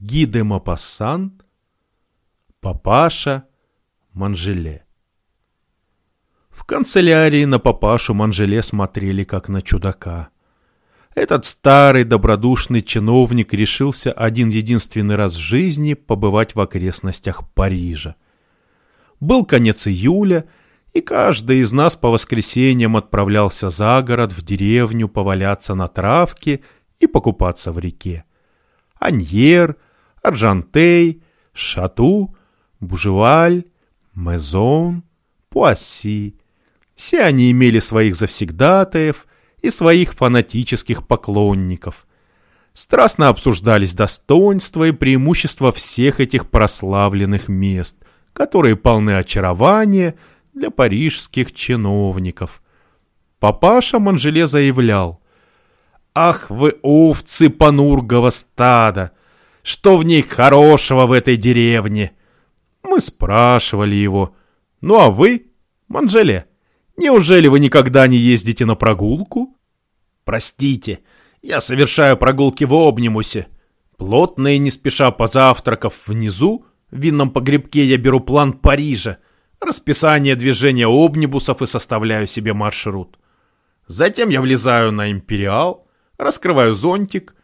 Ги де Мапассан, папаша Манжеле. В канцелярии на папашу Манжеле смотрели как на чудака. Этот старый добродушный чиновник решился один единственный раз в жизни побывать в окрестностях Парижа. Был конец июля, и каждый из нас по воскресеньям отправлялся за город в деревню поваляться на травке и покупаться в реке. Аньер, Аржантей, Шату, Бужеваль, Мезон, Пуасси. Все они имели своих завсегдатаев и своих фанатических поклонников. Страстно обсуждались достоинства и преимущества всех этих прославленных мест, которые полны очарования для парижских чиновников. Папаша Манжеле заявлял, «Ах вы овцы понургого стада! Что в ней хорошего в этой деревне?» Мы спрашивали его, «Ну а вы, Манжеле, неужели вы никогда не ездите на прогулку?» «Простите, я совершаю прогулки в Обнимусе. Плотно и не спеша позавтракав внизу, в винном погребке я беру план Парижа, расписание движения обнибусов и составляю себе маршрут. Затем я влезаю на Империал, раскрываю зонтик,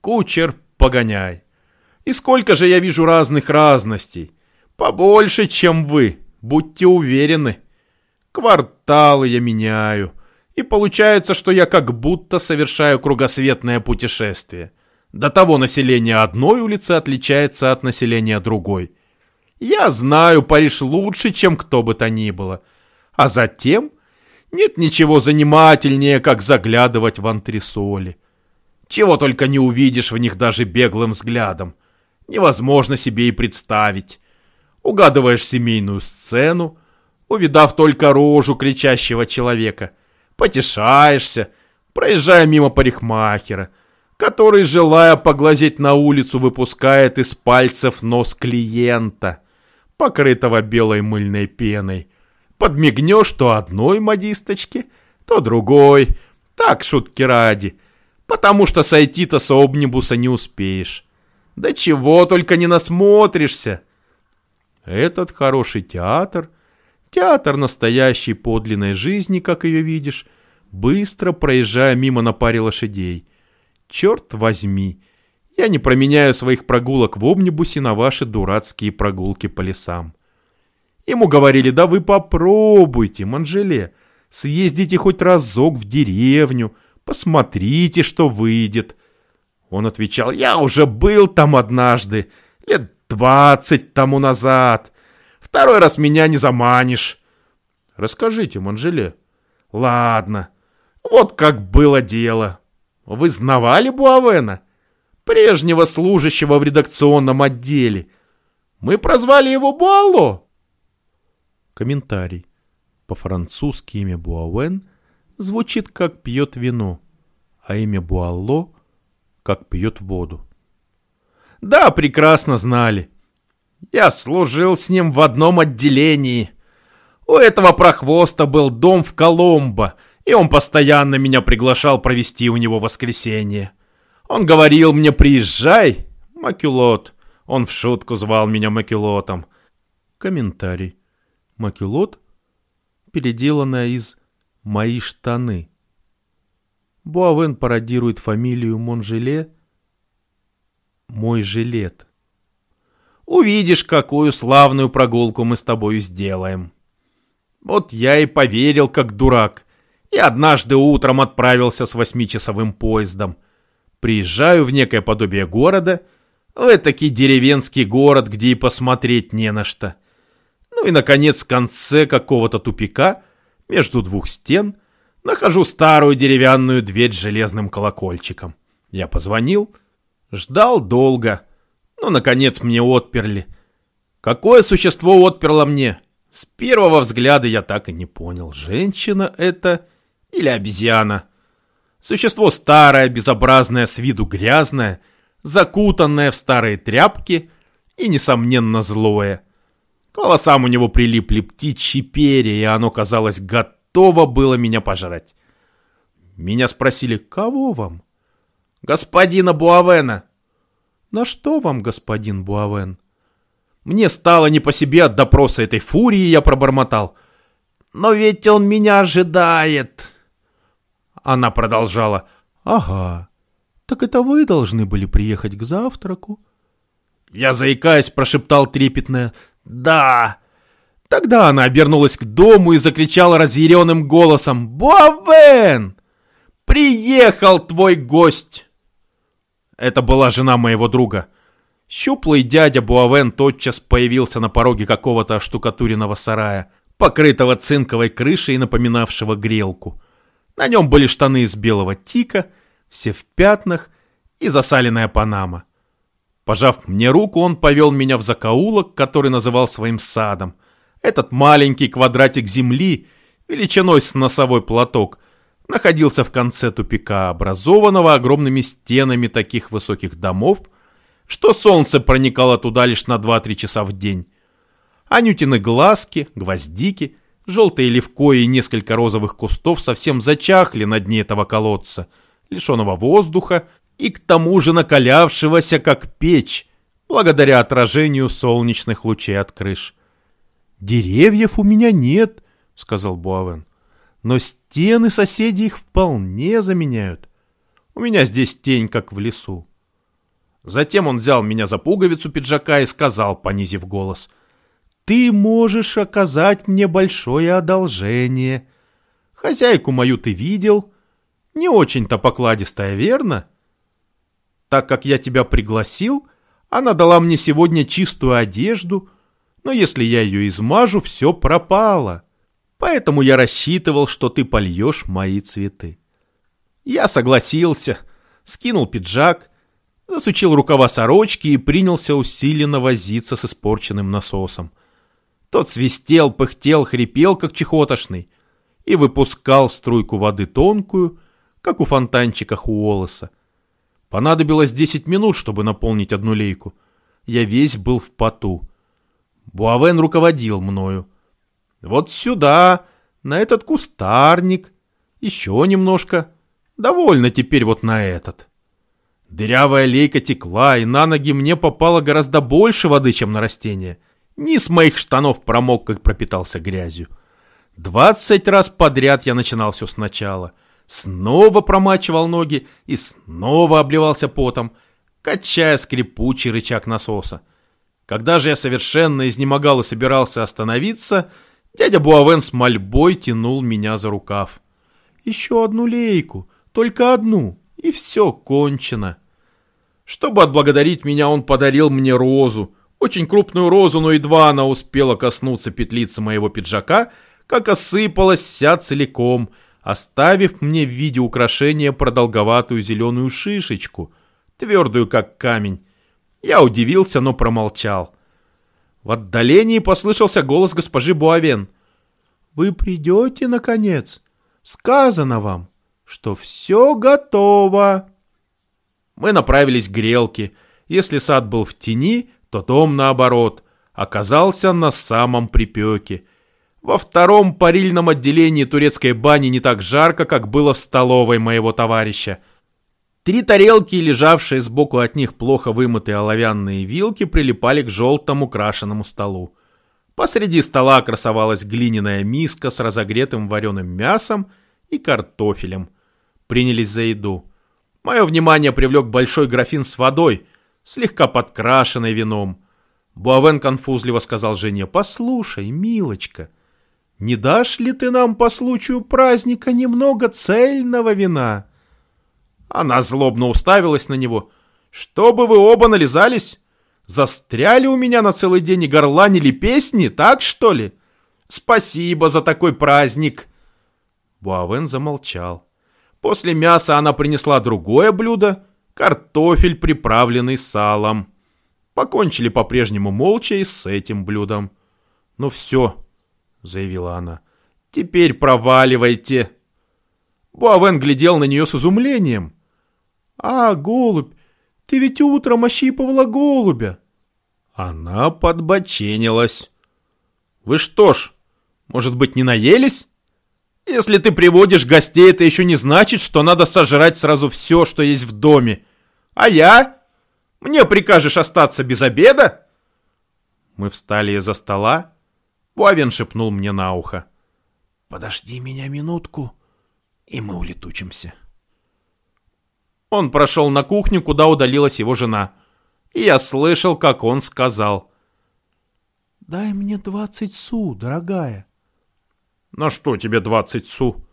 кучер, погоняй. И сколько же я вижу разных разностей. Побольше, чем вы, будьте уверены. Кварталы я меняю. И получается, что я как будто совершаю кругосветное путешествие. До того население одной улицы отличается от населения другой. Я знаю Париж лучше, чем кто бы то ни было. А затем нет ничего занимательнее, как заглядывать в антресоли. Чего только не увидишь в них даже беглым взглядом. Невозможно себе и представить. Угадываешь семейную сцену, увидав только рожу кричащего человека. Потешаешься, проезжая мимо парикмахера – который, желая поглазеть на улицу, выпускает из пальцев нос клиента, покрытого белой мыльной пеной. Подмигнешь то одной модисточке, то другой. Так, шутки ради. Потому что сойти-то с обнибуса не успеешь. Да чего только не насмотришься. Этот хороший театр, театр настоящей подлинной жизни, как ее видишь, быстро проезжая мимо на паре лошадей – Черт возьми, я не променяю своих прогулок в омнибусе на ваши дурацкие прогулки по лесам. Ему говорили, да вы попробуйте, Манжеле, съездите хоть разок в деревню, посмотрите, что выйдет. Он отвечал, я уже был там однажды, лет двадцать тому назад. Второй раз меня не заманишь. Расскажите, Манжеле. Ладно, вот как было дело. Вы знавали Буавена? Прежнего служащего в редакционном отделе. Мы прозвали его Буало. Комментарий. По-французски имя Буавен звучит как пьет вино, а имя Буало как пьет воду. Да, прекрасно знали. Я служил с ним в одном отделении. У этого прохвоста был дом в Коломбо — и он постоянно меня приглашал провести у него воскресенье. Он говорил мне «приезжай, Макюлот». Он в шутку звал меня Макюлотом. Комментарий. Макюлот, переделанная из «мои штаны». Буавен пародирует фамилию Монжеле «мой жилет». Увидишь, какую славную прогулку мы с тобою сделаем. Вот я и поверил, как дурак — и однажды утром отправился с восьмичасовым поездом. Приезжаю в некое подобие города, в этакий деревенский город, где и посмотреть не на что. Ну и, наконец, в конце какого-то тупика, между двух стен, нахожу старую деревянную дверь с железным колокольчиком. Я позвонил, ждал долго, но, наконец, мне отперли. Какое существо отперло мне? С первого взгляда я так и не понял, женщина это или обезьяна. Существо старое, безобразное, с виду грязное, закутанное в старые тряпки и, несомненно, злое. К волосам у него прилипли птичьи перья, и оно, казалось, готово было меня пожрать. Меня спросили, кого вам? Господина Буавена. «На что вам, господин Буавен?» Мне стало не по себе от допроса этой фурии, я пробормотал. «Но ведь он меня ожидает!» Она продолжала. «Ага, так это вы должны были приехать к завтраку?» Я, заикаясь, прошептал трепетное «Да!» Тогда она обернулась к дому и закричала разъяренным голосом «Буавен! Приехал твой гость!» Это была жена моего друга. Щуплый дядя Буавен тотчас появился на пороге какого-то штукатуренного сарая, покрытого цинковой крышей и напоминавшего грелку. На нем были штаны из белого тика, все в пятнах и засаленная панама. Пожав мне руку, он повел меня в закоулок, который называл своим садом. Этот маленький квадратик земли, величиной с носовой платок, находился в конце тупика, образованного огромными стенами таких высоких домов, что солнце проникало туда лишь на 2-3 часа в день. Анютины глазки, гвоздики, желтые левко и несколько розовых кустов совсем зачахли на дне этого колодца, лишенного воздуха и к тому же накалявшегося, как печь, благодаря отражению солнечных лучей от крыш. «Деревьев у меня нет», — сказал Буавен. «Но стены соседей их вполне заменяют. У меня здесь тень, как в лесу». Затем он взял меня за пуговицу пиджака и сказал, понизив голос, «Ты можешь оказать мне большое одолжение. Хозяйку мою ты видел, не очень-то покладистая, верно? Так как я тебя пригласил, она дала мне сегодня чистую одежду — но если я ее измажу, все пропало. Поэтому я рассчитывал, что ты польешь мои цветы. Я согласился, скинул пиджак, засучил рукава сорочки и принялся усиленно возиться с испорченным насосом. Тот свистел, пыхтел, хрипел, как чехотошный, и выпускал струйку воды тонкую, как у фонтанчика Хуолоса. Понадобилось десять минут, чтобы наполнить одну лейку. Я весь был в поту. Буавен руководил мною. Вот сюда, на этот кустарник, еще немножко. Довольно теперь вот на этот. Дырявая лейка текла, и на ноги мне попало гораздо больше воды, чем на растение. Низ моих штанов промок, как пропитался грязью. Двадцать раз подряд я начинал все сначала. Снова промачивал ноги и снова обливался потом, качая скрипучий рычаг насоса. Когда же я совершенно изнемогал и собирался остановиться, дядя Буавен с мольбой тянул меня за рукав. «Еще одну лейку, только одну, и все кончено». Чтобы отблагодарить меня, он подарил мне розу, очень крупную розу, но едва она успела коснуться петлицы моего пиджака, как осыпалась вся целиком, оставив мне в виде украшения продолговатую зеленую шишечку, твердую как камень, я удивился, но промолчал. В отдалении послышался голос госпожи Буавен. «Вы придете, наконец? Сказано вам, что все готово!» Мы направились к грелке. Если сад был в тени, то дом, наоборот, оказался на самом припеке. Во втором парильном отделении турецкой бани не так жарко, как было в столовой моего товарища — Три тарелки, лежавшие сбоку от них плохо вымытые оловянные вилки, прилипали к желтому крашеному столу. Посреди стола красовалась глиняная миска с разогретым вареным мясом и картофелем. Принялись за еду. Мое внимание привлек большой графин с водой, слегка подкрашенной вином. Буавен конфузливо сказал жене, «Послушай, милочка, не дашь ли ты нам по случаю праздника немного цельного вина?» Она злобно уставилась на него. «Чтобы вы оба нализались? Застряли у меня на целый день и горланили песни, так что ли? Спасибо за такой праздник!» Буавен замолчал. После мяса она принесла другое блюдо — картофель, приправленный салом. Покончили по-прежнему молча и с этим блюдом. «Ну все», — заявила она, — «теперь проваливайте». Буавен глядел на нее с изумлением. «А, голубь, ты ведь утром ощипывала голубя!» Она подбоченилась. «Вы что ж, может быть, не наелись? Если ты приводишь гостей, это еще не значит, что надо сожрать сразу все, что есть в доме. А я? Мне прикажешь остаться без обеда?» Мы встали из-за стола. Буавен шепнул мне на ухо. «Подожди меня минутку, и мы улетучимся». Он прошел на кухню, куда удалилась его жена. И я слышал, как он сказал. «Дай мне двадцать су, дорогая». «На что тебе двадцать су?»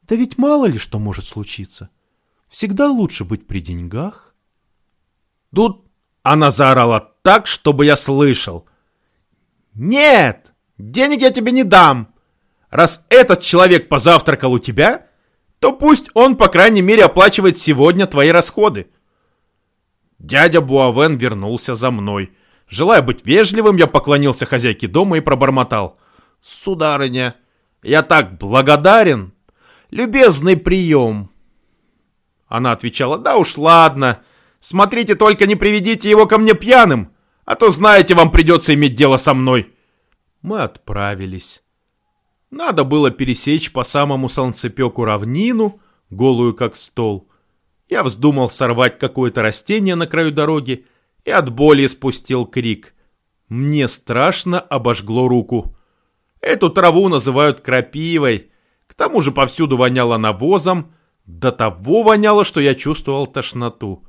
«Да ведь мало ли что может случиться. Всегда лучше быть при деньгах». Тут она заорала так, чтобы я слышал. «Нет, денег я тебе не дам. Раз этот человек позавтракал у тебя, то пусть он, по крайней мере, оплачивает сегодня твои расходы». Дядя Буавен вернулся за мной. Желая быть вежливым, я поклонился хозяйке дома и пробормотал. «Сударыня, я так благодарен! Любезный прием!» Она отвечала, «Да уж ладно, смотрите, только не приведите его ко мне пьяным, а то, знаете, вам придется иметь дело со мной». Мы отправились. Надо было пересечь по самому солнцепеку равнину, голую как стол. Я вздумал сорвать какое-то растение на краю дороги и от боли спустил крик. Мне страшно обожгло руку. Эту траву называют крапивой. К тому же повсюду воняло навозом, до того воняло, что я чувствовал тошноту.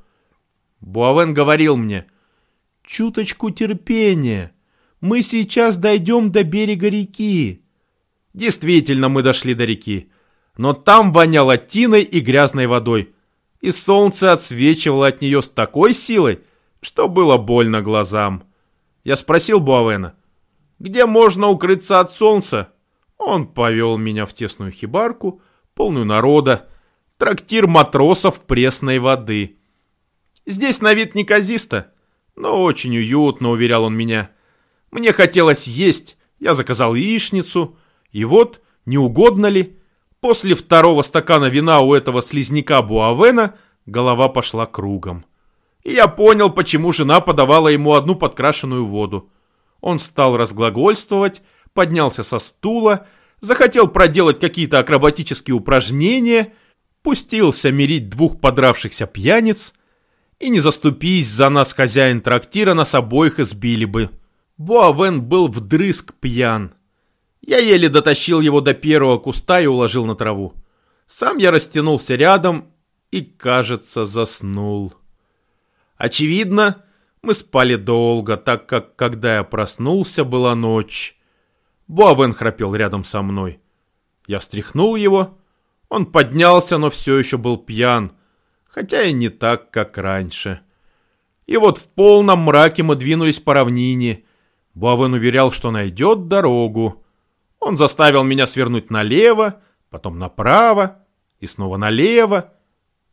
Буавен говорил мне, «Чуточку терпения, мы сейчас дойдем до берега реки». Действительно, мы дошли до реки, но там воняло тиной и грязной водой, и солнце отсвечивало от нее с такой силой, что было больно глазам. Я спросил Буавена, где можно укрыться от солнца? Он повел меня в тесную хибарку, полную народа, трактир матросов пресной воды. Здесь на вид неказисто, но очень уютно, уверял он меня. Мне хотелось есть, я заказал яичницу, и вот, не угодно ли, после второго стакана вина у этого слизняка Буавена голова пошла кругом. И я понял, почему жена подавала ему одну подкрашенную воду. Он стал разглагольствовать, поднялся со стула, захотел проделать какие-то акробатические упражнения, пустился мирить двух подравшихся пьяниц, и не заступись за нас, хозяин трактира, нас обоих избили бы. Буавен был вдрызг пьян. Я еле дотащил его до первого куста и уложил на траву. Сам я растянулся рядом и, кажется, заснул. Очевидно, мы спали долго, так как, когда я проснулся, была ночь. Буавен храпел рядом со мной. Я встряхнул его. Он поднялся, но все еще был пьян, хотя и не так, как раньше. И вот в полном мраке мы двинулись по равнине. Буавен уверял, что найдет дорогу. Он заставил меня свернуть налево, потом направо и снова налево.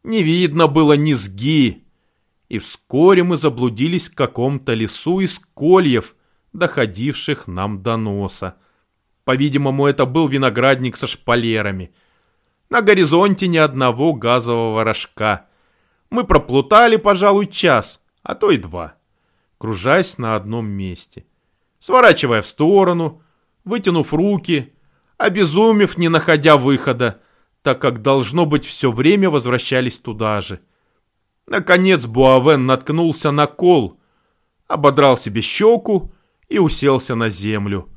Не видно было низги. И вскоре мы заблудились в каком-то лесу из кольев, доходивших нам до носа. По-видимому, это был виноградник со шпалерами. На горизонте ни одного газового рожка. Мы проплутали, пожалуй, час, а то и два, кружась на одном месте. Сворачивая в сторону, вытянув руки, обезумев, не находя выхода, так как, должно быть, все время возвращались туда же. Наконец Буавен наткнулся на кол, ободрал себе щеку и уселся на землю.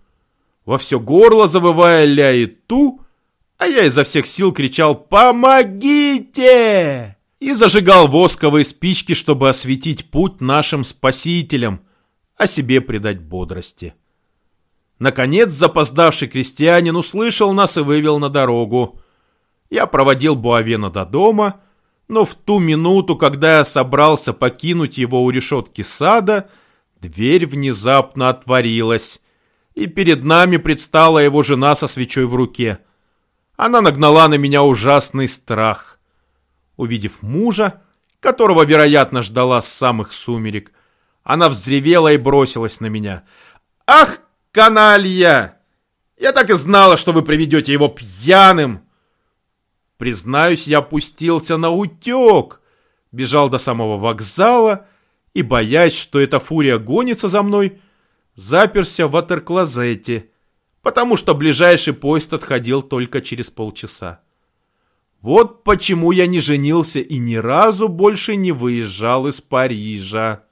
Во все горло завывая ля и ту, а я изо всех сил кричал «Помогите!» и зажигал восковые спички, чтобы осветить путь нашим спасителям, а себе придать бодрости. Наконец запоздавший крестьянин услышал нас и вывел на дорогу. Я проводил Буавена до дома, но в ту минуту, когда я собрался покинуть его у решетки сада, дверь внезапно отворилась, и перед нами предстала его жена со свечой в руке. Она нагнала на меня ужасный страх. Увидев мужа, которого, вероятно, ждала с самых сумерек, она взревела и бросилась на меня. «Ах, каналья! Я так и знала, что вы приведете его пьяным!» Признаюсь, я пустился на утек, бежал до самого вокзала и, боясь, что эта фурия гонится за мной, заперся в ватерклозете, потому что ближайший поезд отходил только через полчаса. Вот почему я не женился и ни разу больше не выезжал из Парижа.